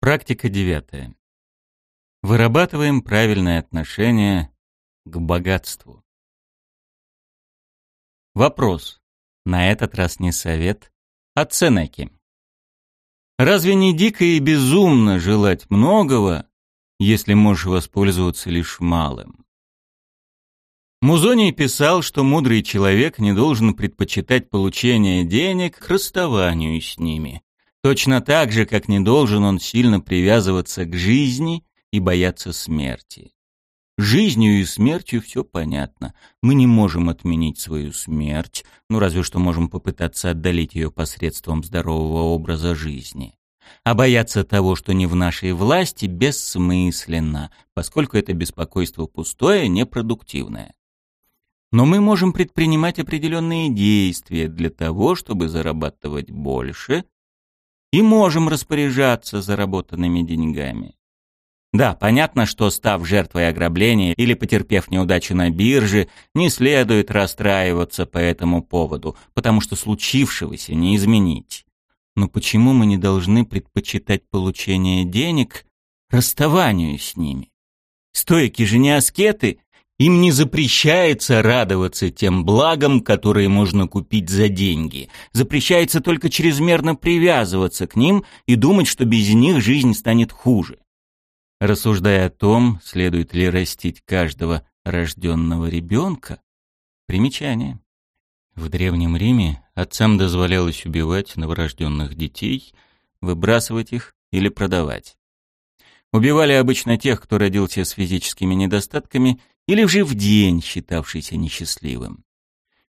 Практика девятая. Вырабатываем правильное отношение к богатству. Вопрос. На этот раз не совет, а Ценеки. Разве не дико и безумно желать многого, если можешь воспользоваться лишь малым? Музоний писал, что мудрый человек не должен предпочитать получение денег к расставанию с ними. Точно так же, как не должен он сильно привязываться к жизни и бояться смерти. Жизнью и смертью все понятно. Мы не можем отменить свою смерть, ну разве что можем попытаться отдалить ее посредством здорового образа жизни. А бояться того, что не в нашей власти, бессмысленно, поскольку это беспокойство пустое, непродуктивное. Но мы можем предпринимать определенные действия для того, чтобы зарабатывать больше, и можем распоряжаться заработанными деньгами. Да, понятно, что став жертвой ограбления или потерпев неудачу на бирже, не следует расстраиваться по этому поводу, потому что случившегося не изменить. Но почему мы не должны предпочитать получение денег расставанию с ними? Стойки же не аскеты, им не запрещается радоваться тем благам, которые можно купить за деньги. Запрещается только чрезмерно привязываться к ним и думать, что без них жизнь станет хуже рассуждая о том, следует ли растить каждого рожденного ребенка. Примечание. В Древнем Риме отцам дозволялось убивать новорожденных детей, выбрасывать их или продавать. Убивали обычно тех, кто родился с физическими недостатками или же в день считавшийся несчастливым.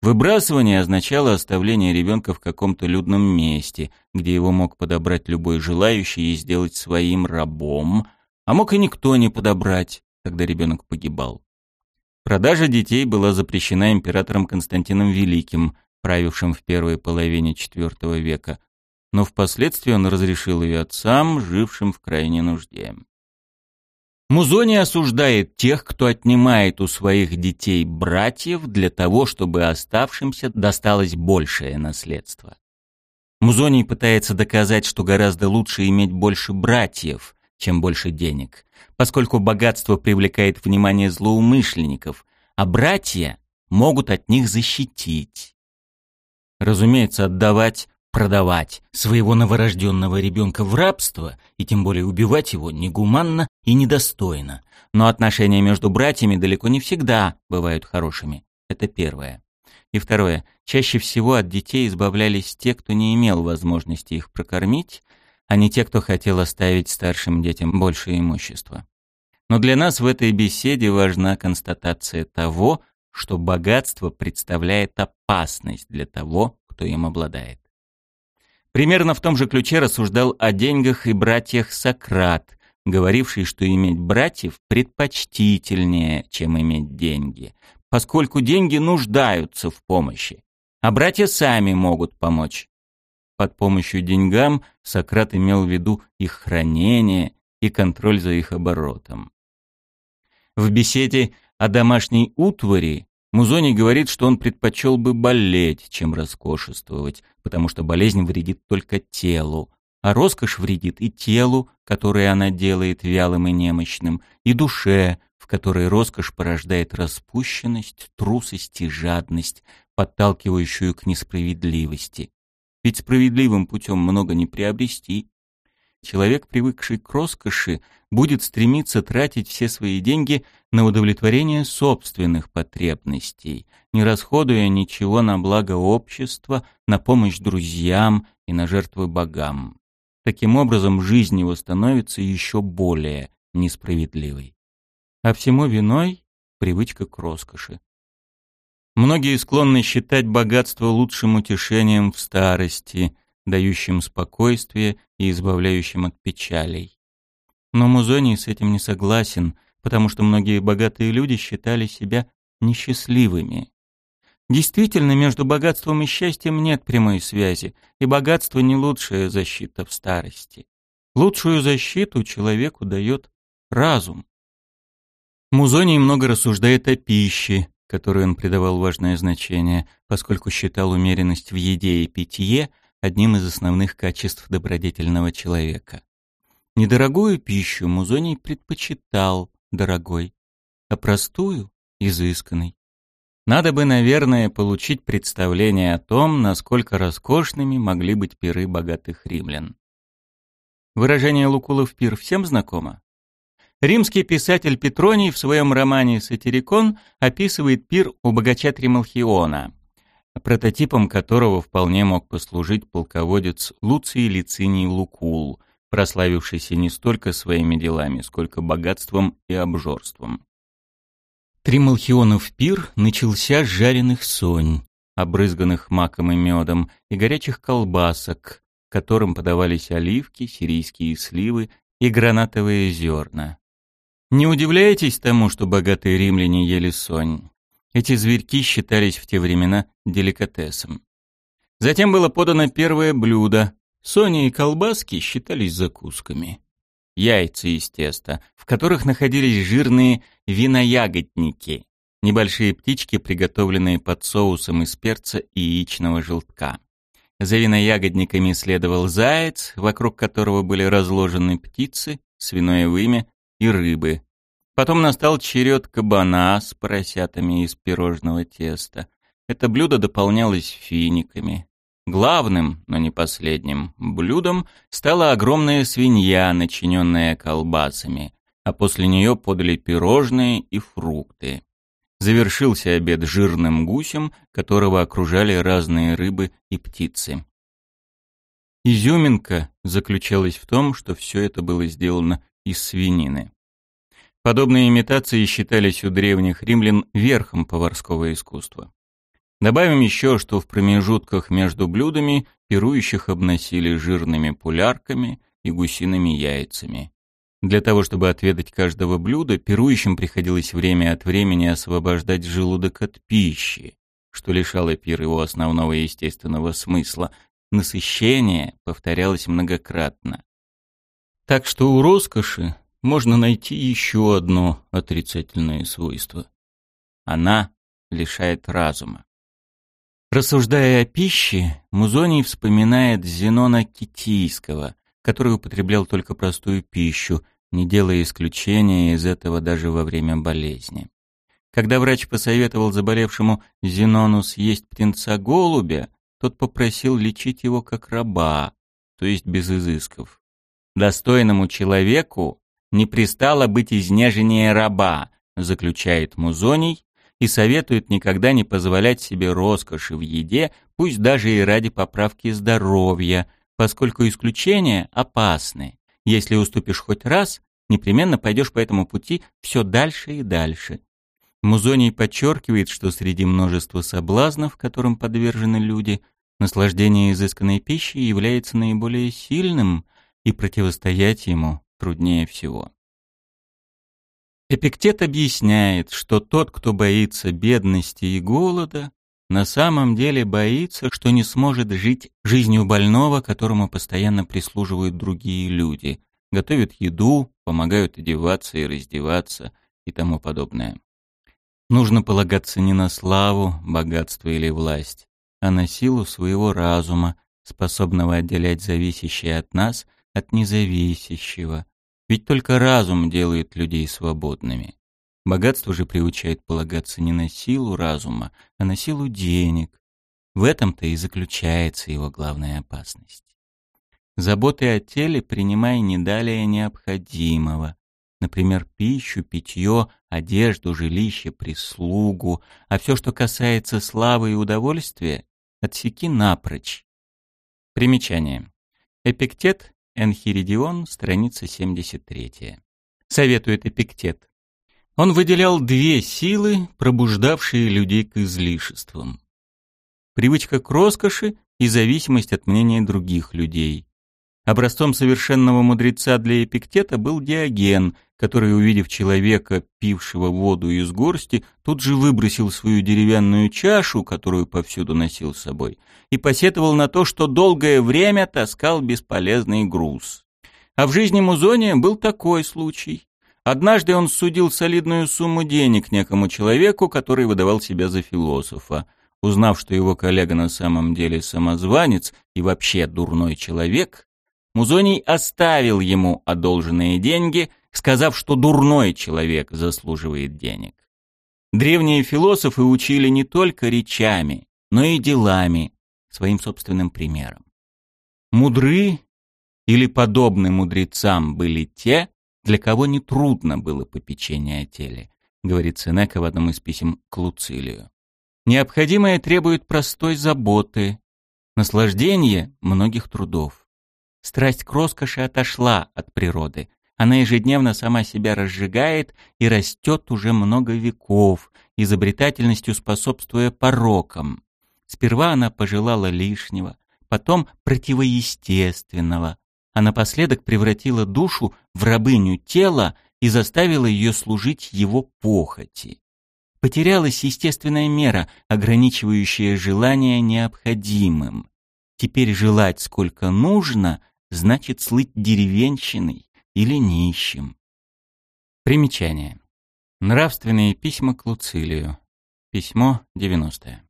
Выбрасывание означало оставление ребенка в каком-то людном месте, где его мог подобрать любой желающий и сделать своим рабом – а мог и никто не подобрать, когда ребенок погибал. Продажа детей была запрещена императором Константином Великим, правившим в первой половине IV века, но впоследствии он разрешил ее отцам, жившим в крайней нужде. Музони осуждает тех, кто отнимает у своих детей братьев для того, чтобы оставшимся досталось большее наследство. Музоний пытается доказать, что гораздо лучше иметь больше братьев, чем больше денег, поскольку богатство привлекает внимание злоумышленников, а братья могут от них защитить. Разумеется, отдавать, продавать своего новорожденного ребенка в рабство, и тем более убивать его, негуманно и недостойно. Но отношения между братьями далеко не всегда бывают хорошими. Это первое. И второе. Чаще всего от детей избавлялись те, кто не имел возможности их прокормить, а не те, кто хотел оставить старшим детям больше имущества. Но для нас в этой беседе важна констатация того, что богатство представляет опасность для того, кто им обладает. Примерно в том же ключе рассуждал о деньгах и братьях Сократ, говоривший, что иметь братьев предпочтительнее, чем иметь деньги, поскольку деньги нуждаются в помощи, а братья сами могут помочь. Под помощью деньгам Сократ имел в виду их хранение и контроль за их оборотом. В беседе о домашней утвари Музони говорит, что он предпочел бы болеть, чем роскошествовать, потому что болезнь вредит только телу, а роскошь вредит и телу, которое она делает вялым и немощным, и душе, в которой роскошь порождает распущенность, трусость и жадность, подталкивающую к несправедливости. Ведь справедливым путем много не приобрести. Человек, привыкший к роскоши, будет стремиться тратить все свои деньги на удовлетворение собственных потребностей, не расходуя ничего на благо общества, на помощь друзьям и на жертвы богам. Таким образом, жизнь его становится еще более несправедливой. А всему виной привычка к роскоши. Многие склонны считать богатство лучшим утешением в старости, дающим спокойствие и избавляющим от печалей. Но Музоний с этим не согласен, потому что многие богатые люди считали себя несчастливыми. Действительно, между богатством и счастьем нет прямой связи, и богатство не лучшая защита в старости. Лучшую защиту человеку дает разум. Музоний много рассуждает о пище, которой он придавал важное значение, поскольку считал умеренность в еде и питье одним из основных качеств добродетельного человека. Недорогую пищу Музоний предпочитал дорогой, а простую — изысканной. Надо бы, наверное, получить представление о том, насколько роскошными могли быть пиры богатых римлян. Выражение Лукулов пир всем знакомо? Римский писатель Петроний в своем романе «Сатирикон» описывает пир у богача Трималхиона, прототипом которого вполне мог послужить полководец Луций Лициний Лукул, прославившийся не столько своими делами, сколько богатством и обжорством. Трималхионов пир начался с жареных сонь, обрызганных маком и медом, и горячих колбасок, которым подавались оливки, сирийские сливы и гранатовые зерна. Не удивляйтесь тому, что богатые римляне ели сонь. Эти зверьки считались в те времена деликатесом. Затем было подано первое блюдо. Сони и колбаски считались закусками. Яйца из теста, в которых находились жирные виноягодники, небольшие птички, приготовленные под соусом из перца и яичного желтка. За виноягодниками следовал заяц, вокруг которого были разложены птицы, свиное вымя и рыбы. Потом настал черед кабана с поросятами из пирожного теста. Это блюдо дополнялось финиками. Главным, но не последним, блюдом стала огромная свинья, начиненная колбасами, а после нее подали пирожные и фрукты. Завершился обед жирным гусем, которого окружали разные рыбы и птицы. Изюминка заключалась в том, что все это было сделано из свинины. Подобные имитации считались у древних римлян верхом поварского искусства. Добавим еще, что в промежутках между блюдами пирующих обносили жирными пулярками и гусиными яйцами. Для того, чтобы отведать каждого блюда, пирующим приходилось время от времени освобождать желудок от пищи, что лишало пир его основного естественного смысла. Насыщение повторялось многократно. Так что у роскоши можно найти еще одно отрицательное свойство. Она лишает разума. Рассуждая о пище, Музоний вспоминает Зенона Китийского, который употреблял только простую пищу, не делая исключения из этого даже во время болезни. Когда врач посоветовал заболевшему Зенону съесть птенца голубя, тот попросил лечить его как раба, то есть без изысков. Достойному человеку не пристало быть изнеженнее раба, заключает Музоний и советует никогда не позволять себе роскоши в еде, пусть даже и ради поправки здоровья, поскольку исключения опасны. Если уступишь хоть раз, непременно пойдешь по этому пути все дальше и дальше. Музоний подчеркивает, что среди множества соблазнов, которым подвержены люди, наслаждение изысканной пищей является наиболее сильным, и противостоять ему труднее всего. Эпиктет объясняет, что тот, кто боится бедности и голода, на самом деле боится, что не сможет жить жизнью больного, которому постоянно прислуживают другие люди, готовят еду, помогают одеваться и раздеваться и тому подобное. Нужно полагаться не на славу, богатство или власть, а на силу своего разума, способного отделять зависящее от нас от независящего. Ведь только разум делает людей свободными. Богатство же приучает полагаться не на силу разума, а на силу денег. В этом-то и заключается его главная опасность. Заботы о теле принимай не далее необходимого. Например, пищу, питье, одежду, жилище, прислугу. А все, что касается славы и удовольствия, отсеки напрочь. Примечание. Эпиктет, Энхиридион, страница 73. Советует Эпиктет. Он выделял две силы, пробуждавшие людей к излишествам. Привычка к роскоши и зависимость от мнения других людей. Образцом совершенного мудреца для Эпиктета был Диоген, который, увидев человека, пившего воду из горсти, тут же выбросил свою деревянную чашу, которую повсюду носил с собой, и посетовал на то, что долгое время таскал бесполезный груз. А в жизни Музония был такой случай. Однажды он судил солидную сумму денег некому человеку, который выдавал себя за философа. Узнав, что его коллега на самом деле самозванец и вообще дурной человек, Музоний оставил ему одолженные деньги, сказав, что дурной человек заслуживает денег. Древние философы учили не только речами, но и делами, своим собственным примером. Мудры или подобны мудрецам были те, для кого нетрудно было попечение о теле, говорит Сенека в одном из писем к Луцилию. Необходимое требует простой заботы, наслаждение многих трудов. Страсть к роскоши отошла от природы. Она ежедневно сама себя разжигает и растет уже много веков, изобретательностью способствуя порокам. Сперва она пожелала лишнего, потом противоестественного, а напоследок превратила душу в рабыню тела и заставила ее служить его похоти. Потерялась естественная мера, ограничивающая желание необходимым. Теперь желать сколько нужно, значит слыть деревенщиной или нищим. Примечание. Нравственные письма к Луцилию. Письмо 90.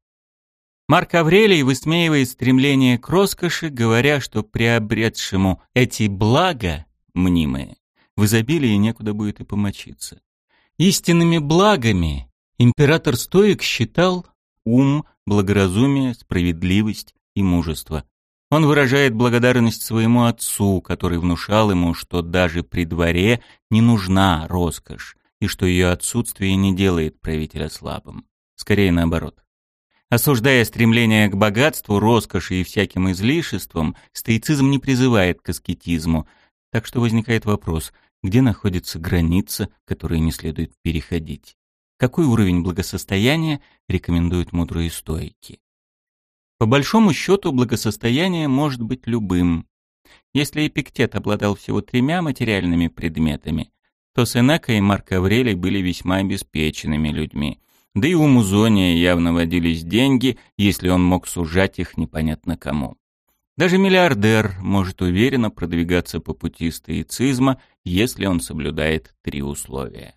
Марк Аврелий высмеивает стремление к роскоши, говоря, что приобретшему эти блага, мнимые, в изобилии некуда будет и помочиться. Истинными благами император Стоик считал ум, благоразумие, справедливость и мужество. Он выражает благодарность своему отцу, который внушал ему, что даже при дворе не нужна роскошь, и что ее отсутствие не делает правителя слабым. Скорее наоборот. Осуждая стремление к богатству, роскоши и всяким излишествам, стоицизм не призывает к аскетизму, так что возникает вопрос, где находится граница, которую не следует переходить. Какой уровень благосостояния рекомендуют мудрые стоики? По большому счету, благосостояние может быть любым. Если Эпиктет обладал всего тремя материальными предметами, то Сенека и Марк Аврелий были весьма обеспеченными людьми – да и у Музония явно водились деньги, если он мог сужать их непонятно кому. Даже миллиардер может уверенно продвигаться по пути стоицизма, если он соблюдает три условия.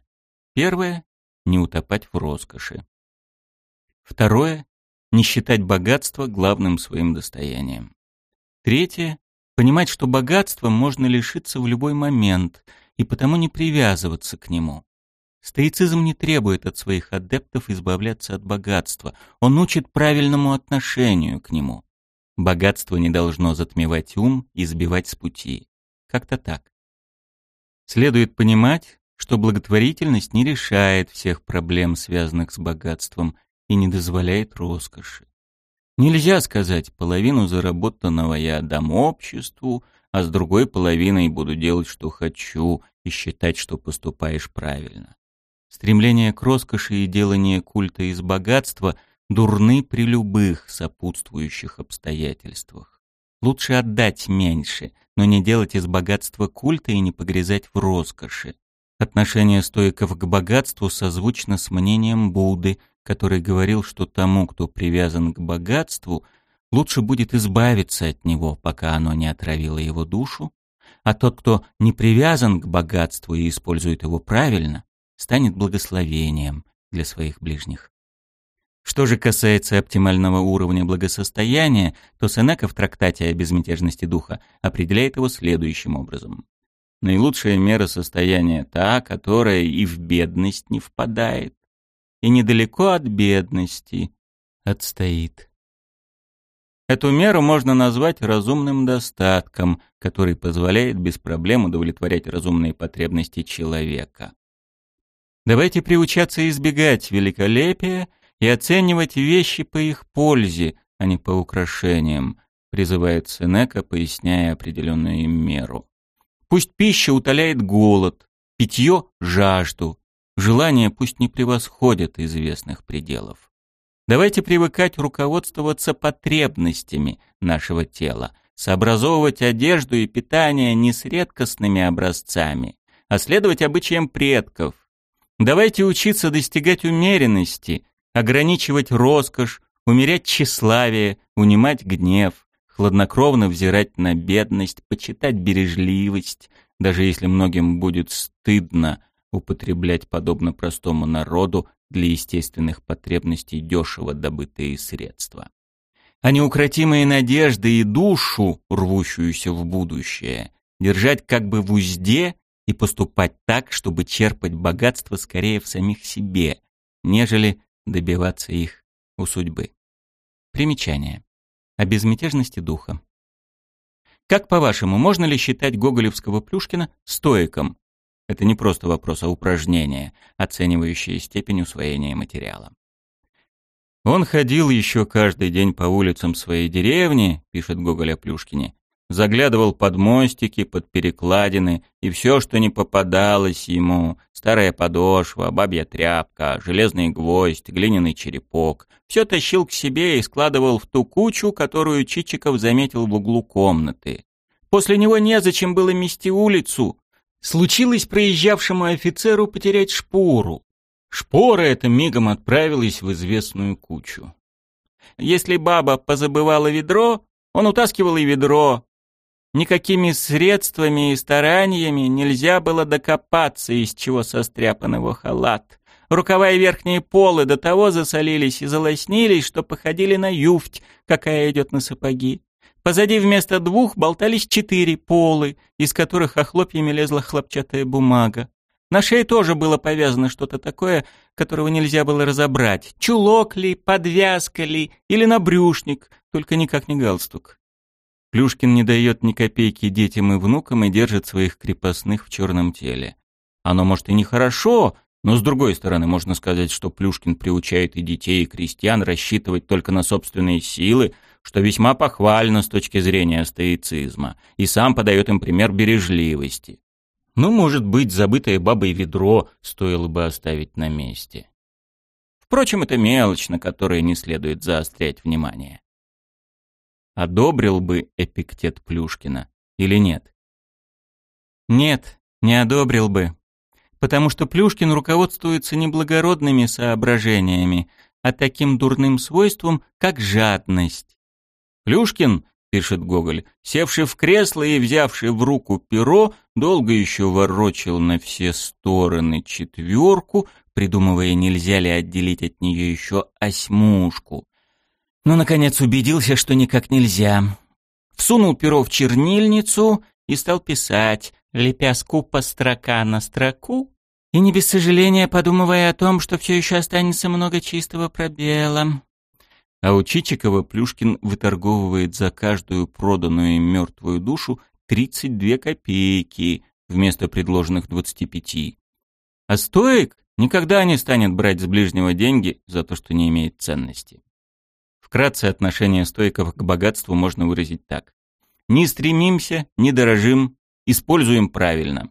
Первое — не утопать в роскоши. Второе — не считать богатство главным своим достоянием. Третье — понимать, что богатства можно лишиться в любой момент и потому не привязываться к нему. Стоицизм не требует от своих адептов избавляться от богатства. Он учит правильному отношению к нему. Богатство не должно затмевать ум и сбивать с пути. Как-то так. Следует понимать, что благотворительность не решает всех проблем, связанных с богатством, и не дозволяет роскоши. Нельзя сказать, половину заработанного я отдам обществу, а с другой половиной буду делать, что хочу, и считать, что поступаешь правильно. Стремление к роскоши и делание культа из богатства дурны при любых сопутствующих обстоятельствах. Лучше отдать меньше, но не делать из богатства культа и не погрязать в роскоши. Отношение стоиков к богатству созвучно с мнением Будды, который говорил, что тому, кто привязан к богатству, лучше будет избавиться от него, пока оно не отравило его душу, а тот, кто не привязан к богатству и использует его правильно, станет благословением для своих ближних. Что же касается оптимального уровня благосостояния, то Сенека в трактате о безмятежности духа определяет его следующим образом. Наилучшая мера состояния та, которая и в бедность не впадает, и недалеко от бедности отстоит. Эту меру можно назвать разумным достатком, который позволяет без проблем удовлетворять разумные потребности человека. Давайте приучаться избегать великолепия и оценивать вещи по их пользе, а не по украшениям, призывает Сенека, поясняя определенную им меру. Пусть пища утоляет голод, питье – жажду, желания пусть не превосходят известных пределов. Давайте привыкать руководствоваться потребностями нашего тела, сообразовывать одежду и питание не с редкостными образцами, а следовать обычаям предков, Давайте учиться достигать умеренности, ограничивать роскошь, умерять тщеславие, унимать гнев, хладнокровно взирать на бедность, почитать бережливость, даже если многим будет стыдно употреблять подобно простому народу для естественных потребностей дешево добытые средства. а неукротимые надежды и душу, рвущуюся в будущее, держать как бы в узде и поступать так, чтобы черпать богатство скорее в самих себе, нежели добиваться их у судьбы. Примечание. О безмятежности духа. Как, по-вашему, можно ли считать гоголевского Плюшкина стоиком? Это не просто вопрос, а упражнение, оценивающее степень усвоения материала. Он ходил еще каждый день по улицам своей деревни, пишет Гоголь о Плюшкине, заглядывал под мостики, под перекладины, и все, что не попадалось ему, старая подошва, бабья тряпка, железный гвоздь, глиняный черепок, все тащил к себе и складывал в ту кучу, которую Чичиков заметил в углу комнаты. После него незачем было мести улицу. Случилось проезжавшему офицеру потерять шпору. Шпора эта мигом отправилась в известную кучу. Если баба позабывала ведро, он утаскивал и ведро, Никакими средствами и стараниями нельзя было докопаться, из чего состряпан его халат. Рукава и верхние полы до того засолились и залоснились, что походили на юфть, какая идет на сапоги. Позади вместо двух болтались четыре полы, из которых охлопьями лезла хлопчатая бумага. На шее тоже было повязано что-то такое, которого нельзя было разобрать. Чулок ли, подвязка ли или набрюшник, только никак не галстук. Плюшкин не дает ни копейки детям и внукам и держит своих крепостных в черном теле. Оно, может, и нехорошо, но, с другой стороны, можно сказать, что Плюшкин приучает и детей, и крестьян рассчитывать только на собственные силы, что весьма похвально с точки зрения стоицизма, и сам подает им пример бережливости. Ну, может быть, забытое бабой ведро стоило бы оставить на месте. Впрочем, это мелочь, на которой не следует заострять внимание одобрил бы эпиктет Плюшкина или нет? Нет, не одобрил бы. Потому что Плюшкин руководствуется не благородными соображениями, а таким дурным свойством, как жадность. Плюшкин, пишет Гоголь, севший в кресло и взявший в руку перо, долго еще ворочил на все стороны четверку, придумывая, нельзя ли отделить от нее еще осьмушку, но, наконец, убедился, что никак нельзя. Всунул перо в чернильницу и стал писать, лепя скупо строка на строку, и не без сожаления подумывая о том, что все еще останется много чистого пробела. А у Чичикова Плюшкин выторговывает за каждую проданную мертвую душу 32 копейки вместо предложенных 25. А стоек никогда не станет брать с ближнего деньги за то, что не имеет ценности. Вкратце отношение стойков к богатству можно выразить так. Не стремимся, не дорожим, используем правильно.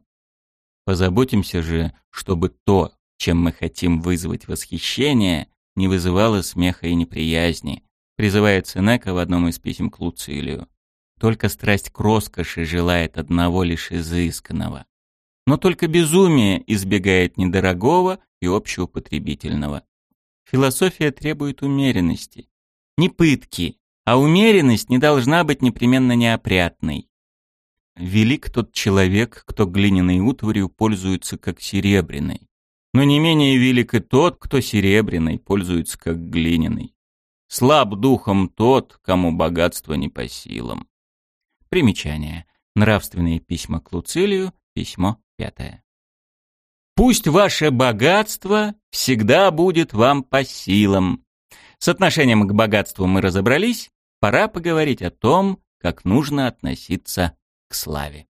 Позаботимся же, чтобы то, чем мы хотим вызвать восхищение, не вызывало смеха и неприязни, призывает Сенека в одном из писем к Луцилию. Только страсть к роскоши желает одного лишь изысканного. Но только безумие избегает недорогого и общеупотребительного. Философия требует умеренности, не пытки, а умеренность не должна быть непременно неопрятной. Велик тот человек, кто глиняной утварью пользуется как серебряной. Но не менее велик и тот, кто серебряной пользуется как глиняной. Слаб духом тот, кому богатство не по силам. Примечание. Нравственные письма к Луцилию, письмо пятое. Пусть ваше богатство всегда будет вам по силам, с отношением к богатству мы разобрались, пора поговорить о том, как нужно относиться к славе.